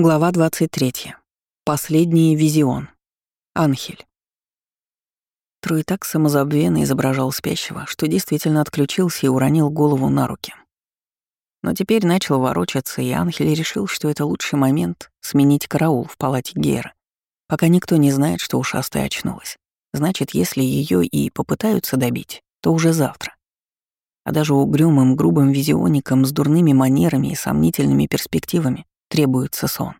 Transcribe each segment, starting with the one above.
Глава 23. Последний визион. Анхель. Трой так самозабвенно изображал спящего, что действительно отключился и уронил голову на руки. Но теперь начал ворочаться, и Анхель решил, что это лучший момент сменить караул в палате Гера, пока никто не знает, что ушастая очнулась. Значит, если ее и попытаются добить, то уже завтра. А даже угрюмым, грубым визионикам с дурными манерами и сомнительными перспективами требуется сон.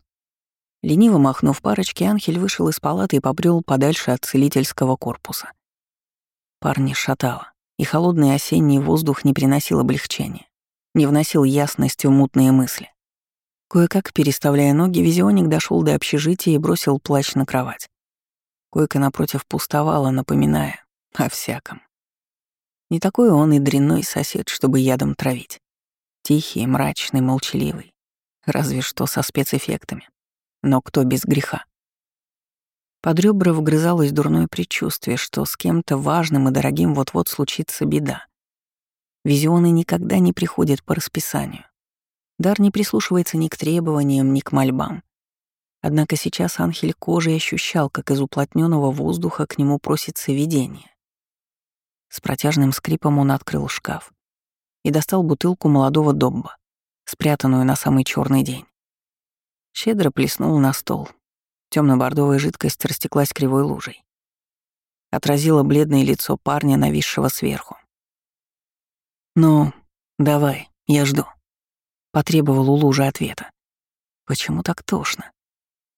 Лениво махнув парочки, Анхель вышел из палаты и побрел подальше от целительского корпуса. Парни шатало, и холодный осенний воздух не приносил облегчения, не вносил ясности в мутные мысли. Кое-как, переставляя ноги, визионик дошел до общежития и бросил плащ на кровать. Койка напротив пустовала, напоминая о всяком. Не такой он и дрянной сосед, чтобы ядом травить. Тихий, мрачный, молчаливый, разве что со спецэффектами. Но кто без греха? Под ребра вгрызалось дурное предчувствие, что с кем-то важным и дорогим вот-вот случится беда. Визионы никогда не приходят по расписанию. Дар не прислушивается ни к требованиям, ни к мольбам. Однако сейчас Анхель кожей ощущал, как из уплотненного воздуха к нему просится видение. С протяжным скрипом он открыл шкаф и достал бутылку молодого добба спрятанную на самый черный день. Щедро плеснул на стол. Темно-бордовая жидкость растеклась кривой лужей. Отразила бледное лицо парня, нависшего сверху. «Ну, давай, я жду», — потребовал у лужи ответа. «Почему так тошно?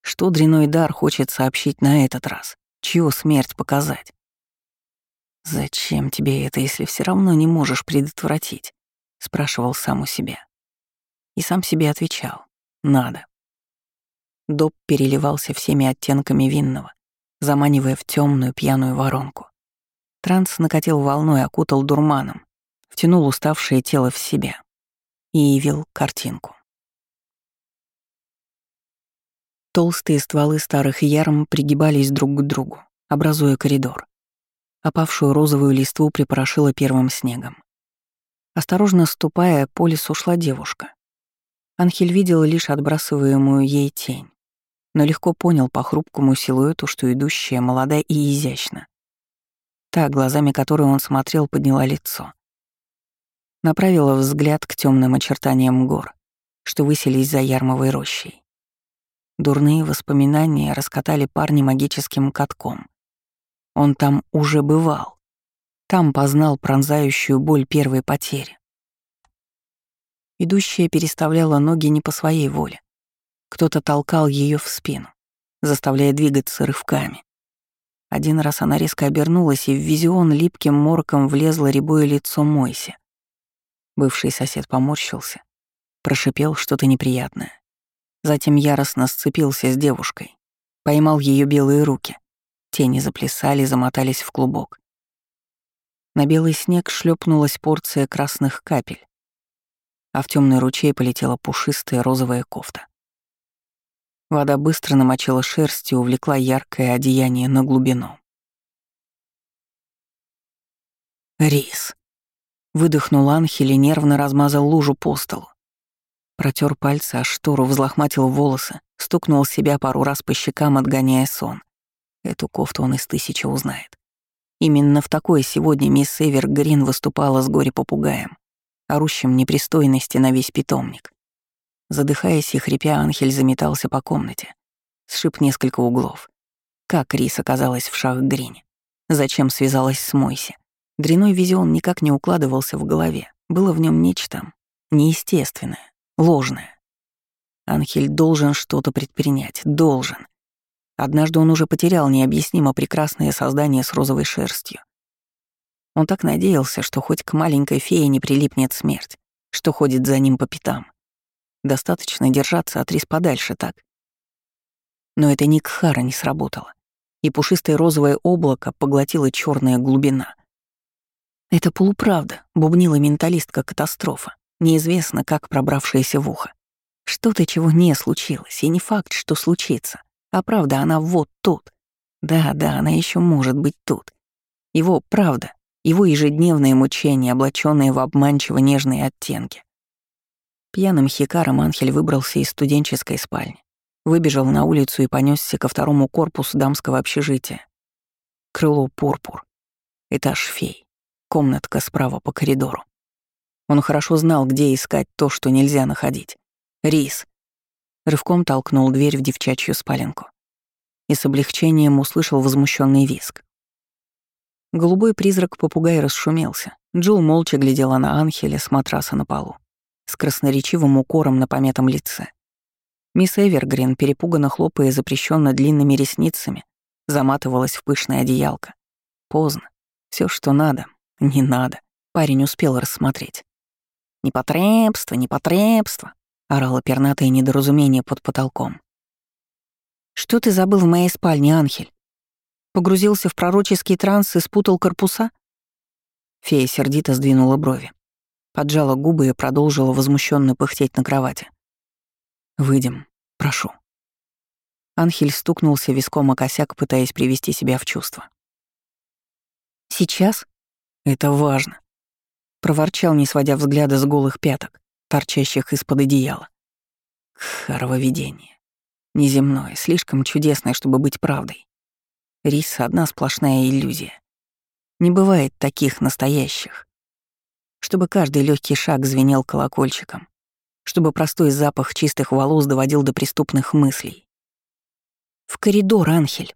Что дряной дар хочет сообщить на этот раз? Чью смерть показать?» «Зачем тебе это, если все равно не можешь предотвратить?» — спрашивал сам у себя. И сам себе отвечал «надо». Доп переливался всеми оттенками винного, заманивая в темную пьяную воронку. Транс накатил волной, окутал дурманом, втянул уставшее тело в себя и явил картинку. Толстые стволы старых ярм пригибались друг к другу, образуя коридор. Опавшую розовую листву припорошила первым снегом. Осторожно ступая, по лесу шла девушка. Анхель видел лишь отбрасываемую ей тень, но легко понял по хрупкому силуэту, что идущая молода и изящна. Та, глазами которой он смотрел, подняла лицо. Направила взгляд к темным очертаниям гор, что высились за ярмовой рощей. Дурные воспоминания раскатали парня магическим катком. Он там уже бывал. Там познал пронзающую боль первой потери. Идущая переставляла ноги не по своей воле. Кто-то толкал ее в спину, заставляя двигаться рывками. Один раз она резко обернулась, и в визион липким морком влезло рябое лицо Мойси. Бывший сосед поморщился, прошипел что-то неприятное. Затем яростно сцепился с девушкой, поймал ее белые руки. Тени заплясали, замотались в клубок. На белый снег шлепнулась порция красных капель, а в темный ручей полетела пушистая розовая кофта. Вода быстро намочила шерсть и увлекла яркое одеяние на глубину. «Рис!» — выдохнул Анхель и нервно размазал лужу по столу. Протер пальцы о штору, взлохматил волосы, стукнул себя пару раз по щекам, отгоняя сон. Эту кофту он из тысячи узнает. Именно в такой сегодня мисс Эвер Грин выступала с горе-попугаем орущим непристойности на весь питомник. Задыхаясь и хрипя, Анхель заметался по комнате. Сшиб несколько углов. Как Рис оказалась в шах-грине? Зачем связалась с Мойси? Дряной визион никак не укладывался в голове. Было в нем нечто неестественное, ложное. Анхель должен что-то предпринять, должен. Однажды он уже потерял необъяснимо прекрасное создание с розовой шерстью. Он так надеялся, что хоть к маленькой фее не прилипнет смерть, что ходит за ним по пятам. Достаточно держаться от рис подальше, так? Но это Никхара не сработало, и пушистое розовое облако поглотила черная глубина. Это полуправда, бубнила менталистка катастрофа, неизвестно как пробравшаяся в ухо. Что-то, чего не случилось, и не факт, что случится. А правда, она вот тут. Да, да, она еще может быть тут. Его правда, его ежедневные мучения, облаченные в обманчиво нежные оттенки. Пьяным хикаром Анхель выбрался из студенческой спальни, Выбежал на улицу и понесся ко второму корпусу дамского общежития. Крыло пурпур. Этаж фей. Комнатка справа по коридору. Он хорошо знал, где искать то, что нельзя находить. Рис. Рывком толкнул дверь в девчачью спаленку. И с облегчением услышал возмущенный виск. Голубой призрак попугая расшумелся. Джул молча глядела на Анхеля с матраса на полу, с красноречивым укором на пометом лице. Мисс Эвергрин, перепуганно хлопая запрещенно длинными ресницами, заматывалась в пышное одеялко. Поздно. Все, что надо, не надо. Парень успел рассмотреть. «Непотребство, непотребство!» — орало пернатое недоразумение под потолком. «Что ты забыл в моей спальне, Анхель? Погрузился в пророческий транс и спутал корпуса?» Фея сердито сдвинула брови. Поджала губы и продолжила возмущенно пыхтеть на кровати. «Выйдем, прошу». Анхель стукнулся виском о косяк, пытаясь привести себя в чувство. «Сейчас? Это важно», — проворчал, не сводя взгляда с голых пяток, торчащих из-под одеяла. Хорововедение. Неземное, слишком чудесное, чтобы быть правдой. Рис — одна сплошная иллюзия. Не бывает таких настоящих. Чтобы каждый легкий шаг звенел колокольчиком, чтобы простой запах чистых волос доводил до преступных мыслей. «В коридор, Анхель!»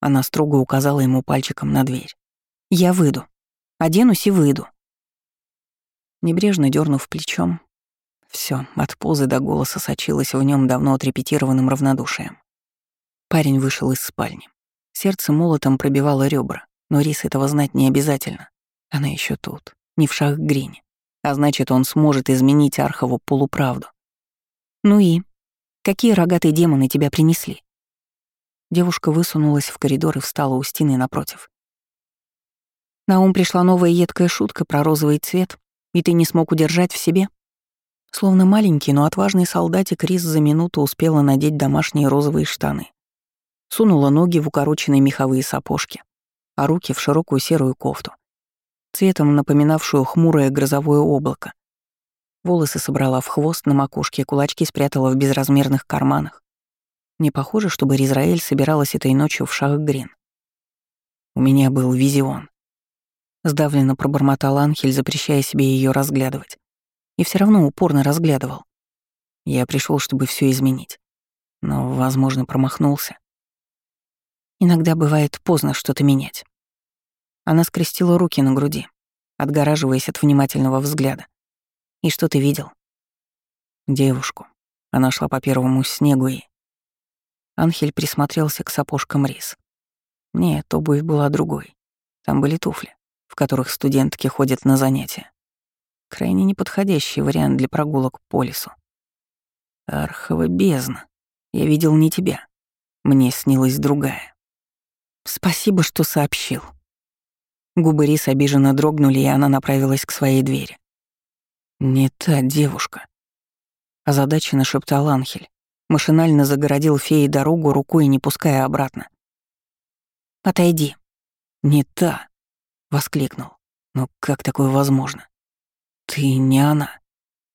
Она строго указала ему пальчиком на дверь. «Я выйду. Оденусь и выйду». Небрежно дернув плечом, все от позы до голоса сочилось в нем давно отрепетированным равнодушием. Парень вышел из спальни. Сердце молотом пробивало ребра, но Рис этого знать не обязательно. Она еще тут, не в шах Грине. А значит, он сможет изменить Архову полуправду. «Ну и? Какие рогатые демоны тебя принесли?» Девушка высунулась в коридор и встала у стены напротив. На ум пришла новая едкая шутка про розовый цвет, и ты не смог удержать в себе? Словно маленький, но отважный солдатик Рис за минуту успела надеть домашние розовые штаны сунула ноги в укороченные меховые сапожки, а руки в широкую серую кофту, цветом напоминавшую хмурое грозовое облако. Волосы собрала в хвост на макушке, кулачки спрятала в безразмерных карманах. Не похоже, чтобы Ризраэль собиралась этой ночью в Шах-Грин. У меня был визион. Сдавленно пробормотал Анхель, запрещая себе ее разглядывать. И все равно упорно разглядывал. Я пришел, чтобы все изменить. Но, возможно, промахнулся. Иногда бывает поздно что-то менять. Она скрестила руки на груди, отгораживаясь от внимательного взгляда. «И что ты видел?» «Девушку». Она шла по первому снегу и... Анхель присмотрелся к сапожкам рис. Нет, обувь была другой. Там были туфли, в которых студентки ходят на занятия. Крайне неподходящий вариант для прогулок по лесу. Архова бездна. Я видел не тебя. Мне снилась другая. «Спасибо, что сообщил». Губы Рис обиженно дрогнули, и она направилась к своей двери. «Не та девушка», — озадаченно шептал Анхель. Машинально загородил фее дорогу рукой, не пуская обратно. «Отойди». «Не та», — воскликнул. «Но как такое возможно? Ты не она.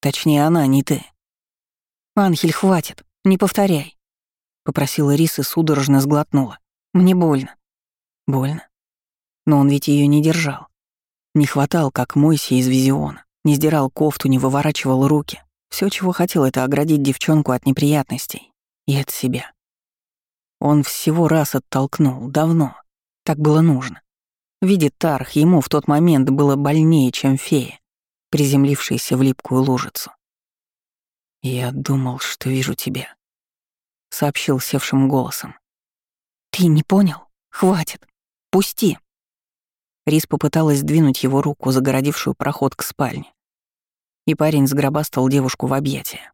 Точнее, она, не ты». «Анхель, хватит, не повторяй», — попросила Рис и судорожно сглотнула. «Мне больно». Больно. Но он ведь ее не держал. Не хватал, как Мойси из Визиона. Не сдирал кофту, не выворачивал руки. Все, чего хотел, это оградить девчонку от неприятностей. И от себя. Он всего раз оттолкнул, давно. Так было нужно. Видит Тарх, ему в тот момент было больнее, чем фея, приземлившаяся в липкую лужицу. «Я думал, что вижу тебя», — сообщил севшим голосом. «Ты не понял? Хватит. Пусти!» Рис попыталась двинуть его руку, загородившую проход к спальне. И парень сгробастал девушку в объятия.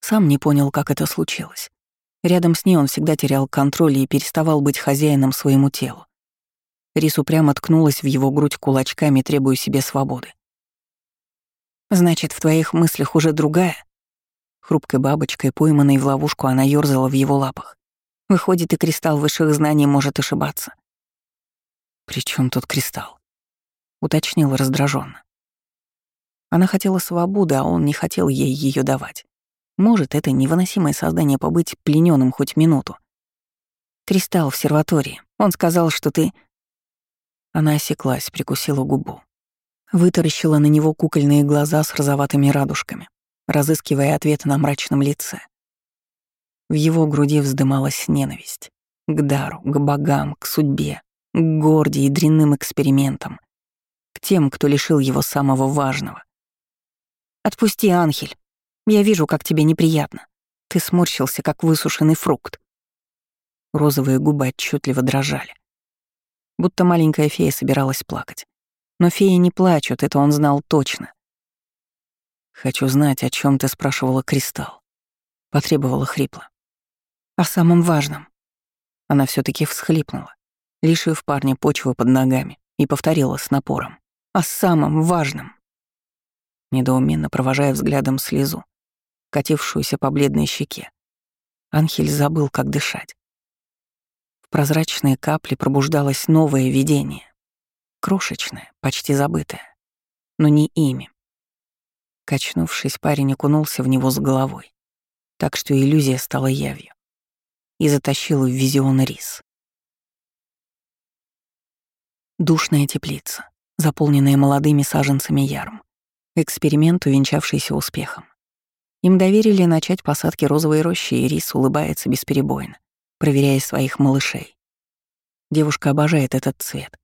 Сам не понял, как это случилось. Рядом с ней он всегда терял контроль и переставал быть хозяином своему телу. Рис упрямо ткнулась в его грудь кулачками, требуя себе свободы. «Значит, в твоих мыслях уже другая?» Хрупкой бабочкой, пойманной в ловушку, она ёрзала в его лапах. Выходит, и кристалл высших знаний может ошибаться. «При чем тут кристалл?» — уточнил раздраженно. Она хотела свободы, а он не хотел ей ее давать. Может это невыносимое создание побыть плененным хоть минуту. Кристалл в серватории. Он сказал, что ты... Она осеклась, прикусила губу. Вытаращила на него кукольные глаза с розоватыми радужками, разыскивая ответ на мрачном лице. В его груди вздымалась ненависть. К дару, к богам, к судьбе, к горде и дрянным экспериментам. К тем, кто лишил его самого важного. «Отпусти, Анхель. Я вижу, как тебе неприятно. Ты сморщился, как высушенный фрукт». Розовые губы отчетливо дрожали. Будто маленькая фея собиралась плакать. Но феи не плачут, это он знал точно. «Хочу знать, о чем ты спрашивала Кристалл», — потребовала хрипло. «О самом важном». Она все таки всхлипнула, лишив парня почвы под ногами, и повторила с напором. «О самом важном». Недоуменно провожая взглядом слезу, катившуюся по бледной щеке, Анхель забыл, как дышать. В прозрачные капли пробуждалось новое видение. Крошечное, почти забытое. Но не ими. Качнувшись, парень окунулся в него с головой, так что иллюзия стала явью. И затащил в визион рис. Душная теплица, заполненная молодыми саженцами ярм. Эксперимент, увенчавшийся успехом. Им доверили начать посадки розовой рощи, и рис улыбается бесперебойно, проверяя своих малышей. Девушка обожает этот цвет,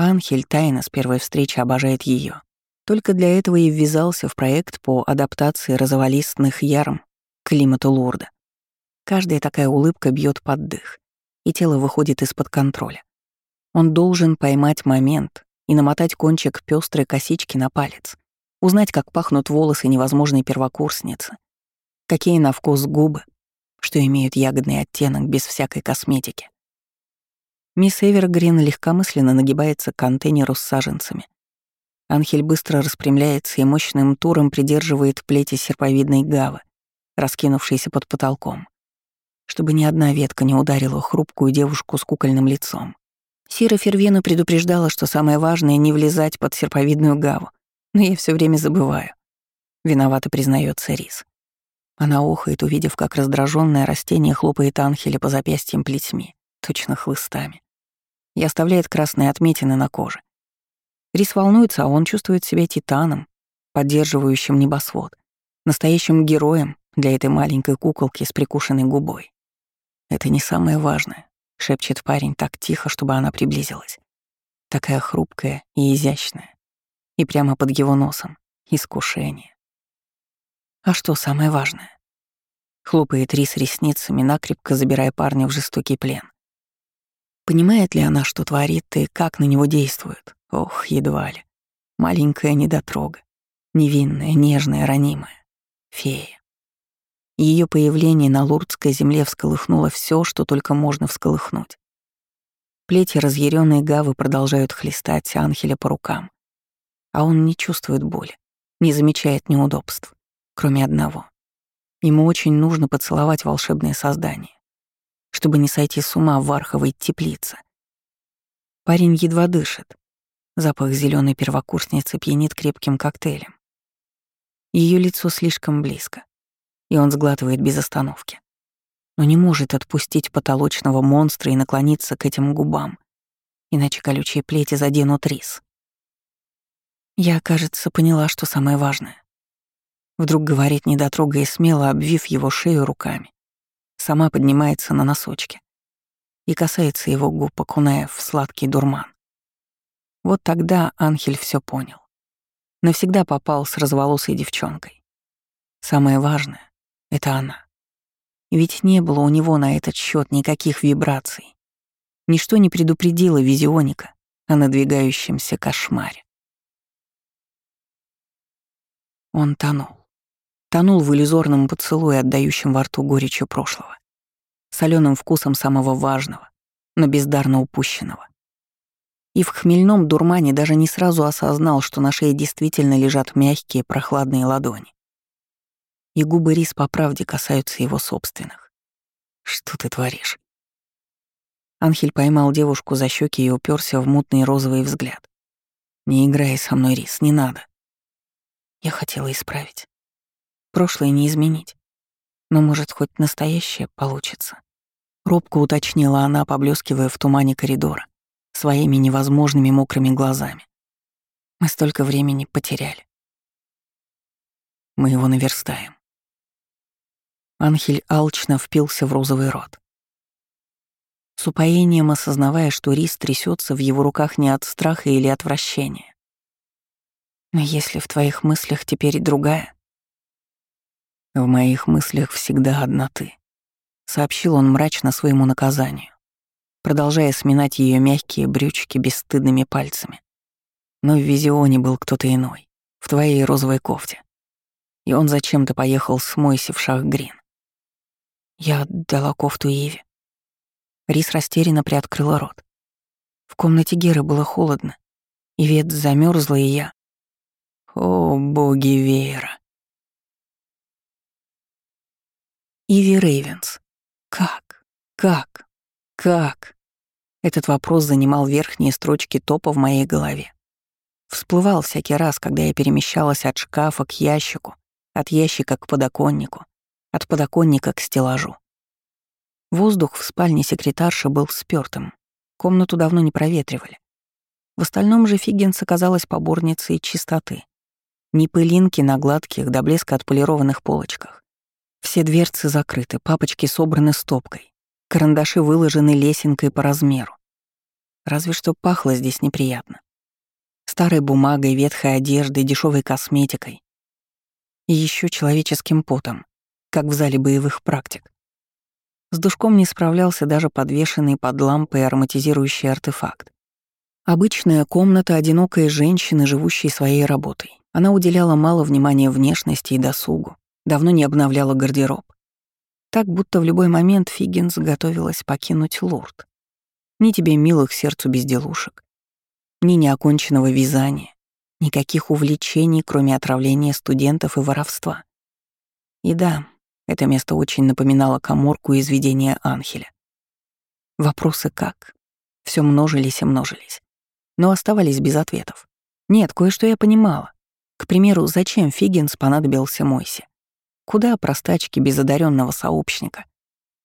Анхель тайно с первой встречи обожает ее. Только для этого и ввязался в проект по адаптации розоволистных ярм к климату Лурда. Каждая такая улыбка бьет под дых, и тело выходит из-под контроля. Он должен поймать момент и намотать кончик пестрой косички на палец, узнать, как пахнут волосы невозможной первокурсницы, какие на вкус губы, что имеют ягодный оттенок без всякой косметики. Мисс Эвергрин легкомысленно нагибается к контейнеру с саженцами. Анхель быстро распрямляется и мощным туром придерживает плети серповидной гавы, раскинувшейся под потолком, чтобы ни одна ветка не ударила хрупкую девушку с кукольным лицом. Сира Фервена предупреждала, что самое важное — не влезать под серповидную гаву, но я все время забываю. Виновато признается Рис. Она охает, увидев, как раздраженное растение хлопает Анхеля по запястьям плетьми, точно хлыстами и оставляет красные отметины на коже. Рис волнуется, а он чувствует себя титаном, поддерживающим небосвод, настоящим героем для этой маленькой куколки с прикушенной губой. «Это не самое важное», — шепчет парень так тихо, чтобы она приблизилась. Такая хрупкая и изящная. И прямо под его носом — искушение. А что самое важное? Хлопает Рис ресницами, накрепко забирая парня в жестокий плен. Понимает ли она, что творит и как на него действует? Ох, едва ли. Маленькая недотрога. Невинная, нежная, ранимая. Фея. Ее появление на лурдской земле всколыхнуло все, что только можно всколыхнуть. Плети разъяренные гавы продолжают хлестать Анхеля по рукам. А он не чувствует боли, не замечает неудобств, кроме одного. Ему очень нужно поцеловать волшебное создание чтобы не сойти с ума в варховой теплице. Парень едва дышит. Запах зеленой первокурсницы пьянит крепким коктейлем. Ее лицо слишком близко, и он сглатывает без остановки. Но не может отпустить потолочного монстра и наклониться к этим губам, иначе колючие плети заденут рис. Я, кажется, поняла, что самое важное. Вдруг говорит недотрога и смело, обвив его шею руками сама поднимается на носочки и касается его губ, окуная в сладкий дурман. Вот тогда Анхель все понял. Навсегда попал с разволосой девчонкой. Самое важное — это она. Ведь не было у него на этот счет никаких вибраций. Ничто не предупредило визионика о надвигающемся кошмаре. Он тонул. Тонул в иллюзорном поцелуе, отдающем во рту горечью прошлого. соленым вкусом самого важного, но бездарно упущенного. И в хмельном дурмане даже не сразу осознал, что на шее действительно лежат мягкие прохладные ладони. И губы Рис по правде касаются его собственных. «Что ты творишь?» Анхель поймал девушку за щеки и уперся в мутный розовый взгляд. «Не играй со мной, Рис, не надо». Я хотела исправить. Прошлое не изменить. Но, может, хоть настоящее получится. Робко уточнила она, поблескивая в тумане коридора, своими невозможными мокрыми глазами. Мы столько времени потеряли. Мы его наверстаем. Анхель алчно впился в розовый рот. С упоением осознавая, что рис трясется в его руках не от страха или отвращения. Но если в твоих мыслях теперь другая... В моих мыслях всегда одна ты сообщил он мрачно своему наказанию, продолжая сминать ее мягкие брючки бесстыдными пальцами. Но в визионе был кто-то иной, в твоей розовой кофте. И он зачем-то поехал с Мойси в Шах-Грин. Я отдала кофту Иве. Рис растерянно приоткрыла рот. В комнате Геры было холодно. Ивет замерзла, и я... О, боги Веера. Иви Рейвенс. Как? Как? Как? Этот вопрос занимал верхние строчки топа в моей голове. Всплывал всякий раз, когда я перемещалась от шкафа к ящику, от ящика к подоконнику, от подоконника к стеллажу. Воздух в спальне секретарши был спёртым, комнату давно не проветривали. В остальном же Фиггинс оказалась поборницей чистоты. Ни пылинки на гладких до блеска отполированных полочках. Все дверцы закрыты, папочки собраны стопкой, карандаши выложены лесенкой по размеру. Разве что пахло здесь неприятно. Старой бумагой, ветхой одеждой, дешевой косметикой. И еще человеческим потом, как в зале боевых практик. С душком не справлялся даже подвешенный под лампой ароматизирующий артефакт. Обычная комната одинокой женщины, живущей своей работой. Она уделяла мало внимания внешности и досугу, давно не обновляла гардероб. Так, будто в любой момент Фиггинс готовилась покинуть Лурд. Ни тебе милых сердцу безделушек, ни неоконченного вязания, никаких увлечений, кроме отравления студентов и воровства. И да, это место очень напоминало коморку из видения Анхеля. Вопросы как? Все множились и множились. Но оставались без ответов. Нет, кое-что я понимала. К примеру, зачем Фиггинс понадобился Мойсе? Куда простачки без одаренного сообщника?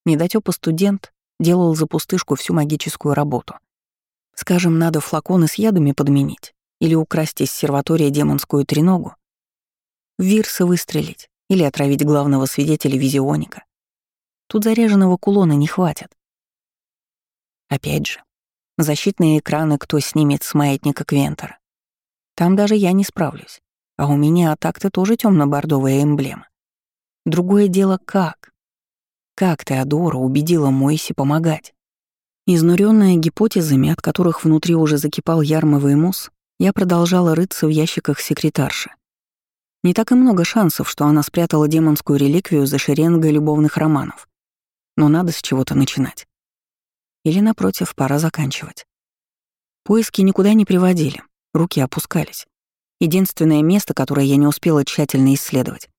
Недотёпа студент делал за пустышку всю магическую работу. Скажем, надо флаконы с ядами подменить или украсть из серватория демонскую треногу, в вирсы выстрелить или отравить главного свидетеля визионика. Тут заряженного кулона не хватит. Опять же, защитные экраны кто снимет с маятника Квентера. Там даже я не справлюсь. А у меня так-то тоже темно бордовая эмблема. Другое дело как? Как Теодора убедила Мойси помогать? Изнуренная гипотезами, от которых внутри уже закипал ярмовый мусс, я продолжала рыться в ящиках секретарши. Не так и много шансов, что она спрятала демонскую реликвию за шеренгой любовных романов. Но надо с чего-то начинать. Или, напротив, пора заканчивать. Поиски никуда не приводили, руки опускались. Единственное место, которое я не успела тщательно исследовать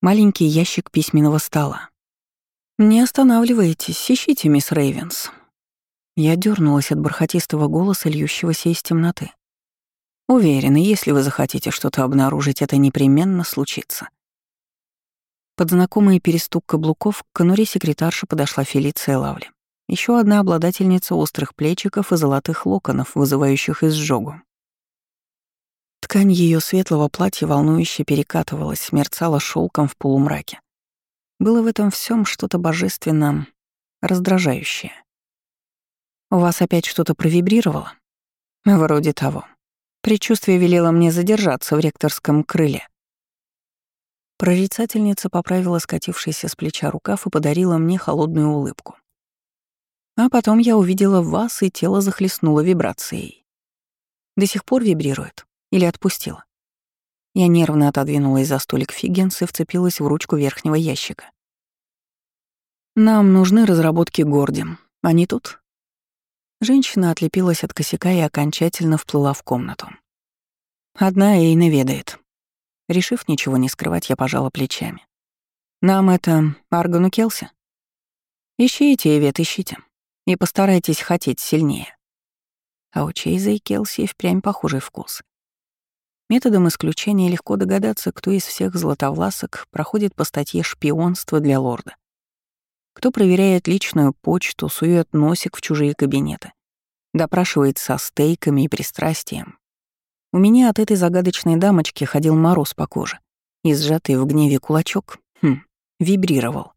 маленький ящик письменного стола. «Не останавливайтесь, ищите, мисс Рейвенс». Я дернулась от бархатистого голоса, льющегося из темноты. Уверена, если вы захотите что-то обнаружить, это непременно случится. Под знакомый перестук каблуков к конуре секретарши подошла Фелиция Лавли. Еще одна обладательница острых плечиков и золотых локонов, вызывающих изжогу. Ткань ее светлого платья волнующе перекатывалась, мерцала шелком в полумраке. Было в этом всем что-то божественно раздражающее. «У вас опять что-то провибрировало?» «Вроде того. Предчувствие велело мне задержаться в ректорском крыле». Прорицательница поправила скатившийся с плеча рукав и подарила мне холодную улыбку. А потом я увидела вас, и тело захлестнуло вибрацией. До сих пор вибрирует. Или отпустила? Я нервно отодвинулась за столик Фиггинс и вцепилась в ручку верхнего ящика. «Нам нужны разработки Горди. Они тут?» Женщина отлепилась от косяка и окончательно вплыла в комнату. Одна Эйна ведает. Решив ничего не скрывать, я пожала плечами. «Нам это Аргану Келси?» «Ищите, Эвет, ищите. И постарайтесь хотеть сильнее». А у Чейза и Келси впрямь похожий вкус. Методом исключения легко догадаться, кто из всех златовласок проходит по статье «Шпионство для лорда». Кто проверяет личную почту, сует носик в чужие кабинеты, допрашивает со стейками и пристрастием. У меня от этой загадочной дамочки ходил мороз по коже, и сжатый в гневе кулачок, хм, вибрировал.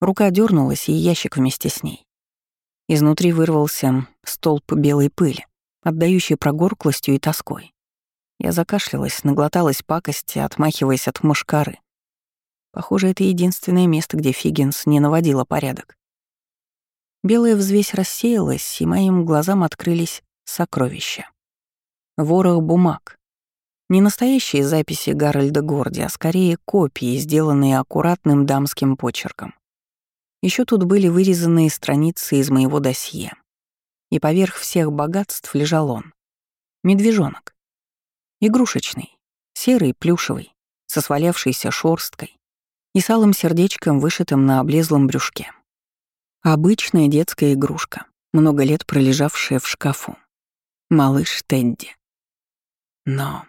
Рука дернулась, и ящик вместе с ней. Изнутри вырвался столб белой пыли, отдающий прогорклостью и тоской. Я закашлялась, наглоталась пакости, отмахиваясь от мушкары. Похоже, это единственное место, где Фиггинс не наводила порядок. Белая взвесь рассеялась, и моим глазам открылись сокровища. Ворох бумаг. Не настоящие записи Гарольда Горди, а скорее копии, сделанные аккуратным дамским почерком. Еще тут были вырезанные страницы из моего досье. И поверх всех богатств лежал он. Медвежонок. Игрушечный, серый, плюшевый, со свалявшейся шорсткой и с алым сердечком, вышитым на облезлом брюшке. Обычная детская игрушка, много лет пролежавшая в шкафу. Малыш Тедди. Но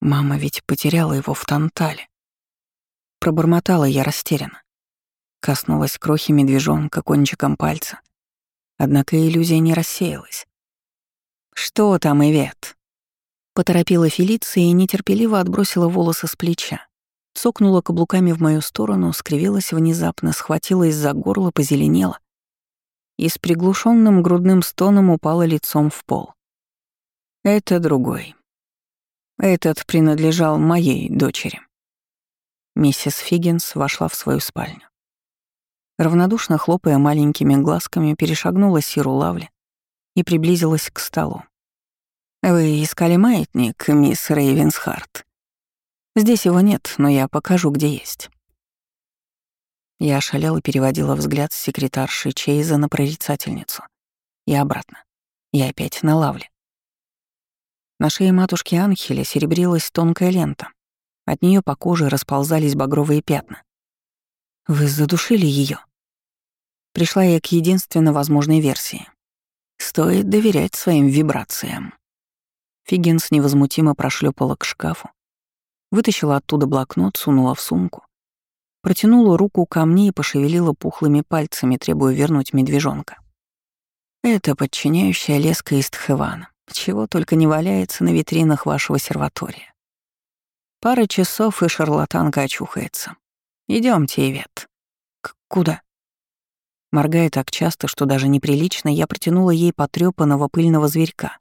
мама ведь потеряла его в Тантале. Пробормотала я растерянно. Коснулась крохи медвежонка кончиком пальца. Однако иллюзия не рассеялась. «Что там, Ивет?» Поторопила Фелиция и нетерпеливо отбросила волосы с плеча. Цокнула каблуками в мою сторону, скривилась внезапно, схватилась за горло, позеленела и с приглушенным грудным стоном упала лицом в пол. Это другой. Этот принадлежал моей дочери. Миссис Фиггинс вошла в свою спальню. Равнодушно хлопая маленькими глазками, перешагнула Сиру Лавли и приблизилась к столу. «Вы искали маятник, мисс Рейвенсхарт?» Здесь его нет, но я покажу, где есть. Я ошалела переводила взгляд с секретарши Чейза на прорицательницу. И обратно. Я опять на лавле. На шее матушки Анхеля серебрилась тонкая лента. От нее по коже расползались багровые пятна. Вы задушили ее. Пришла я к единственно возможной версии. Стоит доверять своим вибрациям. Фиггинс невозмутимо прошлепала к шкафу, Вытащила оттуда блокнот, сунула в сумку. Протянула руку ко мне и пошевелила пухлыми пальцами, требуя вернуть медвежонка. Это подчиняющая леска из Тхевана, чего только не валяется на витринах вашего серватория. Пара часов, и шарлатанка очухается. Идемте, Ивет. К куда? Моргая так часто, что даже неприлично, я протянула ей потрёпанного пыльного зверька.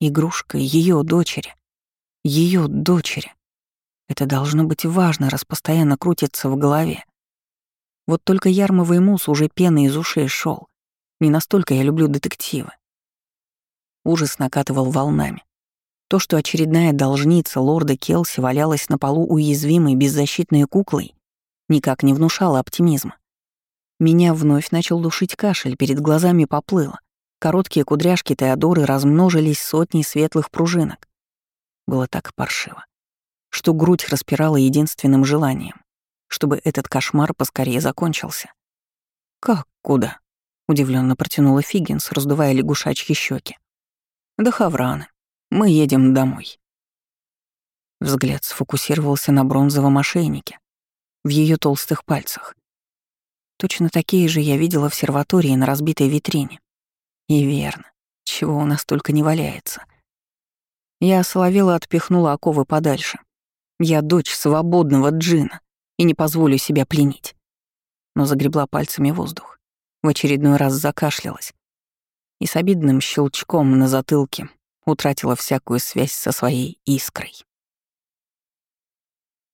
Игрушка ее дочери. Ее дочери. Это должно быть важно, раз постоянно крутится в голове. Вот только ярмовый мус уже пеной из ушей шел. Не настолько я люблю детективы. Ужас накатывал волнами. То, что очередная должница лорда Келси валялась на полу уязвимой беззащитной куклой, никак не внушало оптимизма. Меня вновь начал душить кашель, перед глазами поплыло. Короткие кудряшки Теодоры размножились сотней светлых пружинок. Было так паршиво что грудь распирала единственным желанием, чтобы этот кошмар поскорее закончился. «Как куда?» — удивленно протянула Фиггинс, раздувая лягушачьи щеки. «До Хавраны. Мы едем домой». Взгляд сфокусировался на бронзовом ошейнике, в ее толстых пальцах. Точно такие же я видела в серватории на разбитой витрине. И верно, чего у нас только не валяется. Я соловела отпихнула оковы подальше. Я дочь свободного джина и не позволю себя пленить. Но загребла пальцами воздух, в очередной раз закашлялась и с обидным щелчком на затылке утратила всякую связь со своей искрой.